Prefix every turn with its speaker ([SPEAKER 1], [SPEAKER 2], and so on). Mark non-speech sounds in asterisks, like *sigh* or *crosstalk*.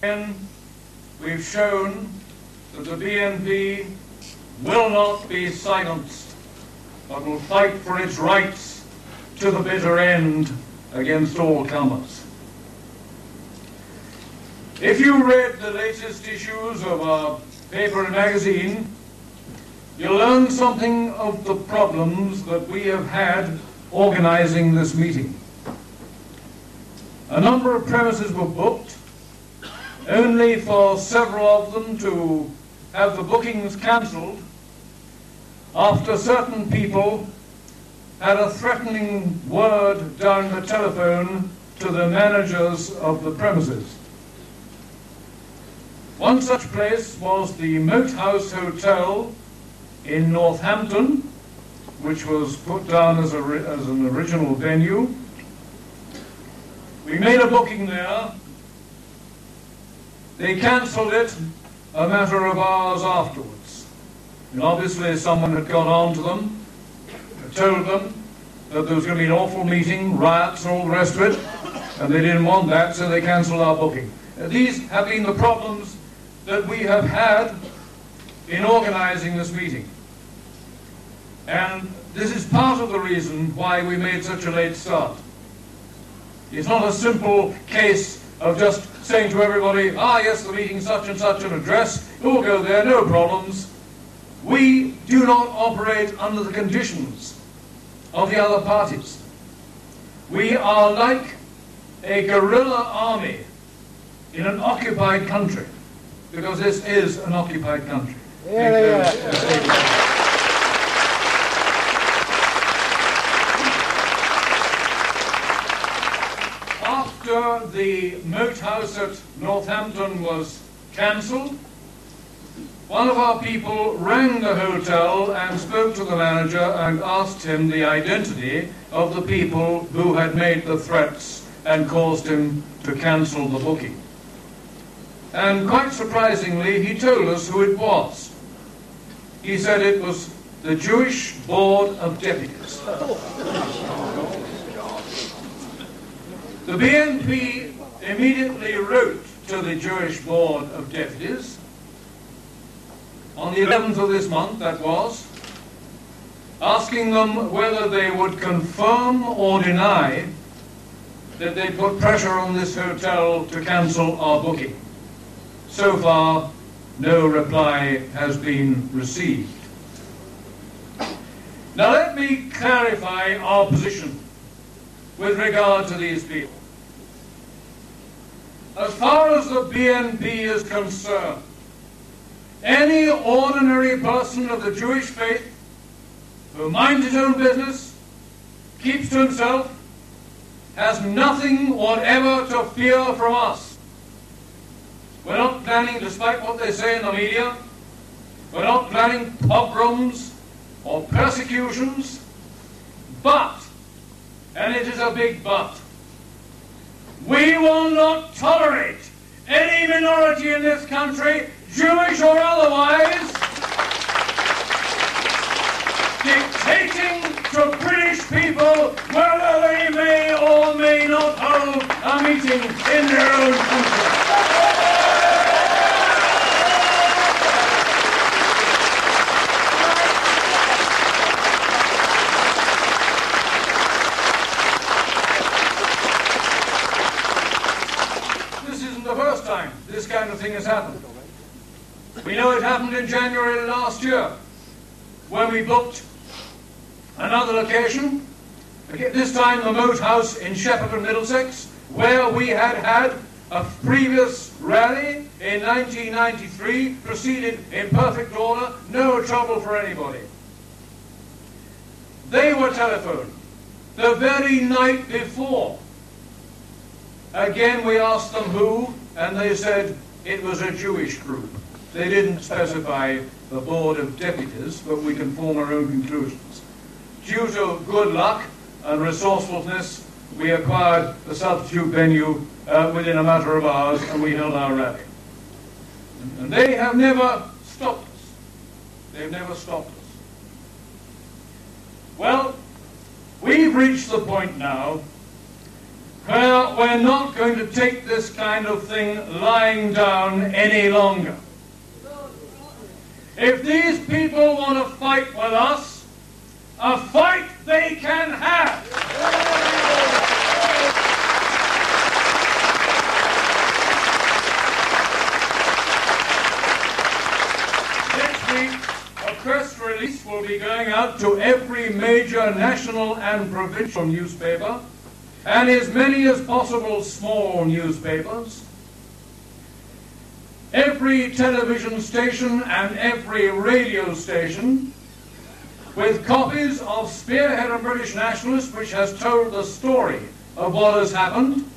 [SPEAKER 1] We've shown that the BNP will not be silenced, but will fight for its rights to the bitter end against all comers. If you read the latest issues of our paper and magazine, you'll learn something of the problems that we have had organizing this meeting. A number of premises were booked, only for several of them to have the bookings cancelled after certain people had a threatening word down the telephone to the managers of the premises. One such place was the Moat House Hotel in Northampton, which was put down as, a, as an original venue. We made a booking there. They cancelled it a matter of hours afterwards. And obviously someone had got on to them, told them that there was going to be an awful meeting, riots and all the rest of it, and they didn't want that, so they cancelled our booking. These have been the problems that we have had in organizing this meeting. And this is part of the reason why we made such a late start. It's not a simple case of just saying to everybody, ah, yes, the meeting's such and such an address, you'll go there, no problems. We do not operate under the conditions of the other parties. We are like a guerrilla army in an occupied country because this is an occupied country.
[SPEAKER 2] Yeah, yeah.
[SPEAKER 1] The moat house at Northampton was cancelled, one of our people rang the hotel and spoke to the manager and asked him the identity of the people who had made the threats and caused him to cancel the booking. And quite surprisingly, he told us who it was. He said it was the Jewish Board of Deputies. *laughs* The BNP immediately wrote to the Jewish Board of Deputies on the 11th of this month, that was, asking them whether they would confirm or deny that they put pressure on this hotel to cancel our booking. So far, no reply has been received. Now let me clarify our position with regard to these people. As far as the BNP is concerned, any ordinary person of the Jewish faith who minds his own business, keeps to himself, has nothing whatever to fear from us. We're not planning, despite what they say in the media, we're not planning pogroms or persecutions, but, and it is a big but, we will not tolerate any minority in this country, Jewish or otherwise, dictating to British people whether they may or may not hold a meeting in their own country. this kind of thing has happened. We know it happened in January last year when we booked another location, this time the Moat House in Shepperton, Middlesex, where we had had a previous rally in 1993, proceeded in perfect order, no trouble for anybody. They were telephoned the very night before. Again, we asked them who, and they said it was a Jewish group. They didn't specify the board of deputies, but we can form our own conclusions. Due to good luck and resourcefulness, we acquired the substitute venue uh, within a matter of hours, and we held our rally. And they have never stopped us. They've never stopped us. Well, we've reached the point now But we're not going to take this kind of thing lying down any longer. If these people want to fight with us, a fight they can have. Next week, a press release will be going out to every major national and provincial newspaper and as many as possible small newspapers. Every television station and every radio station with copies of Spearhead of British Nationalists, which has told the story of what has happened,